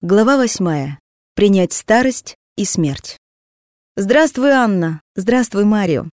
Глава восьмая. Принять старость и смерть. Здравствуй, Анна. Здравствуй, Марио.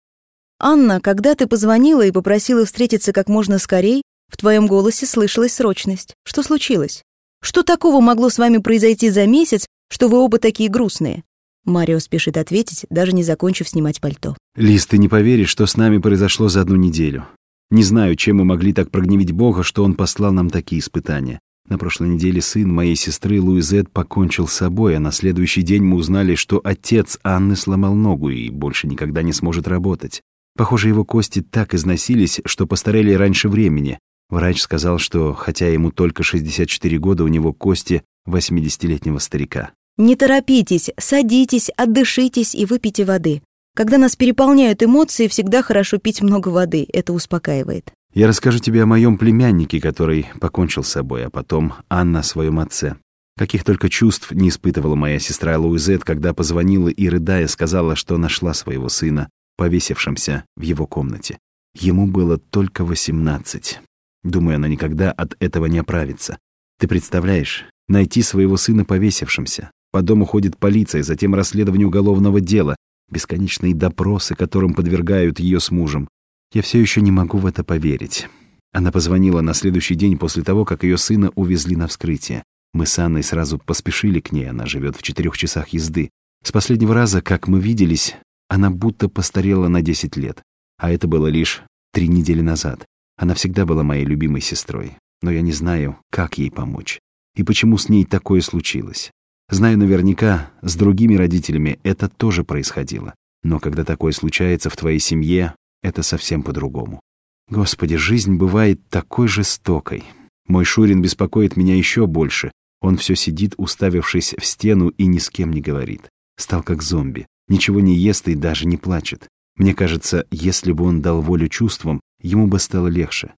Анна, когда ты позвонила и попросила встретиться как можно скорей, в твоем голосе слышалась срочность. Что случилось? Что такого могло с вами произойти за месяц, что вы оба такие грустные? Марио спешит ответить, даже не закончив снимать пальто. Лиз, ты не поверишь, что с нами произошло за одну неделю. Не знаю, чем мы могли так прогневить Бога, что Он послал нам такие испытания. На прошлой неделе сын моей сестры Луизет покончил с собой, а на следующий день мы узнали, что отец Анны сломал ногу и больше никогда не сможет работать. Похоже, его кости так износились, что постарели раньше времени. Врач сказал, что, хотя ему только 64 года, у него кости 80-летнего старика. Не торопитесь, садитесь, отдышитесь и выпейте воды. Когда нас переполняют эмоции, всегда хорошо пить много воды, это успокаивает. Я расскажу тебе о моем племяннике, который покончил с собой, а потом Анна о своем отце. Каких только чувств не испытывала моя сестра Луизет, когда позвонила и, рыдая, сказала, что нашла своего сына, повесившимся в его комнате. Ему было только восемнадцать. Думаю, она никогда от этого не оправится. Ты представляешь, найти своего сына повесившимся. По дому ходит полиция, затем расследование уголовного дела, бесконечные допросы, которым подвергают ее с мужем. Я все еще не могу в это поверить. Она позвонила на следующий день после того, как ее сына увезли на вскрытие. Мы с Анной сразу поспешили к ней, она живет в четырех часах езды. С последнего раза, как мы виделись, она будто постарела на 10 лет. А это было лишь три недели назад. Она всегда была моей любимой сестрой. Но я не знаю, как ей помочь. И почему с ней такое случилось. Знаю наверняка, с другими родителями это тоже происходило. Но когда такое случается в твоей семье, это совсем по-другому. Господи, жизнь бывает такой жестокой. Мой Шурин беспокоит меня еще больше. Он все сидит, уставившись в стену, и ни с кем не говорит. Стал как зомби. Ничего не ест и даже не плачет. Мне кажется, если бы он дал волю чувствам, ему бы стало легче.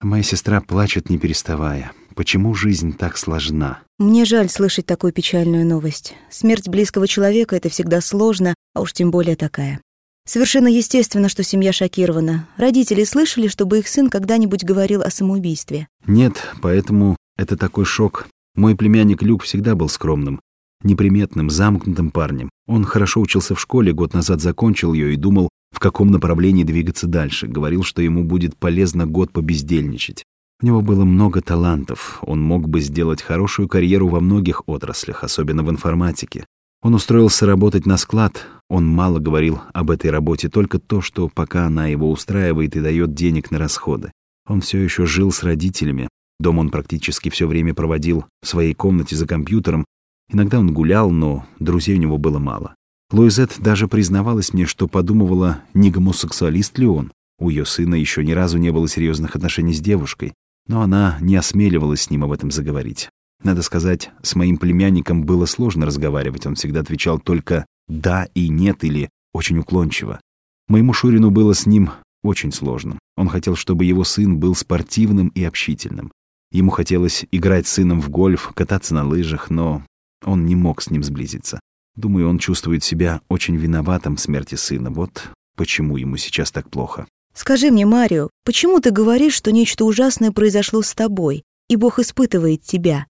Моя сестра плачет, не переставая. Почему жизнь так сложна? Мне жаль слышать такую печальную новость. Смерть близкого человека — это всегда сложно, а уж тем более такая. Совершенно естественно, что семья шокирована. Родители слышали, чтобы их сын когда-нибудь говорил о самоубийстве? Нет, поэтому это такой шок. Мой племянник Люк всегда был скромным, неприметным, замкнутым парнем. Он хорошо учился в школе, год назад закончил ее и думал, в каком направлении двигаться дальше. Говорил, что ему будет полезно год побездельничать. У него было много талантов, он мог бы сделать хорошую карьеру во многих отраслях, особенно в информатике. Он устроился работать на склад. Он мало говорил об этой работе, только то, что пока она его устраивает и дает денег на расходы. Он все еще жил с родителями. Дом он практически все время проводил в своей комнате за компьютером. Иногда он гулял, но друзей у него было мало. Луизет даже признавалась мне, что подумывала, не гомосексуалист ли он. У ее сына еще ни разу не было серьезных отношений с девушкой, но она не осмеливалась с ним об этом заговорить. Надо сказать, с моим племянником было сложно разговаривать, он всегда отвечал только «да» и «нет» или очень уклончиво. Моему Шурину было с ним очень сложно. Он хотел, чтобы его сын был спортивным и общительным. Ему хотелось играть с сыном в гольф, кататься на лыжах, но он не мог с ним сблизиться. Думаю, он чувствует себя очень виноватым в смерти сына. Вот почему ему сейчас так плохо. Скажи мне, Марио, почему ты говоришь, что нечто ужасное произошло с тобой, и Бог испытывает тебя?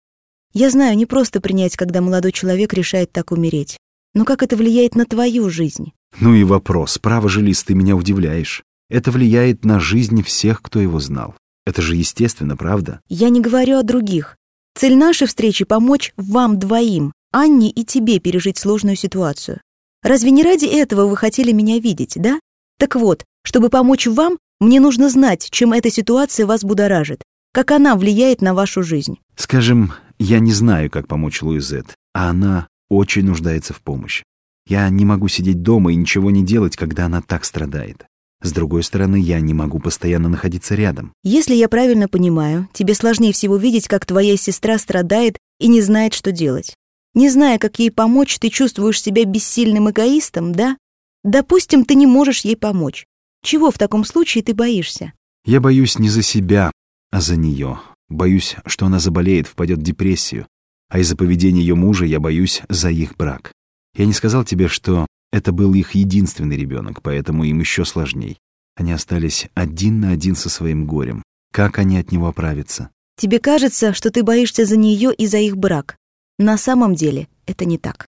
Я знаю, не просто принять, когда молодой человек решает так умереть. Но как это влияет на твою жизнь? Ну и вопрос. Право же, Лиз, ты меня удивляешь. Это влияет на жизнь всех, кто его знал. Это же естественно, правда? Я не говорю о других. Цель нашей встречи — помочь вам двоим, Анне и тебе пережить сложную ситуацию. Разве не ради этого вы хотели меня видеть, да? Так вот, чтобы помочь вам, мне нужно знать, чем эта ситуация вас будоражит, как она влияет на вашу жизнь. Скажем, я не знаю, как помочь Луизет, а она очень нуждается в помощи. Я не могу сидеть дома и ничего не делать, когда она так страдает. С другой стороны, я не могу постоянно находиться рядом. Если я правильно понимаю, тебе сложнее всего видеть, как твоя сестра страдает и не знает, что делать. Не зная, как ей помочь, ты чувствуешь себя бессильным эгоистом, да? Допустим, ты не можешь ей помочь. Чего в таком случае ты боишься? Я боюсь не за себя, а за нее. Боюсь, что она заболеет, впадет в депрессию. А из-за поведения ее мужа я боюсь за их брак. Я не сказал тебе, что это был их единственный ребенок, поэтому им еще сложней. Они остались один на один со своим горем. Как они от него оправятся? Тебе кажется, что ты боишься за нее и за их брак. На самом деле это не так.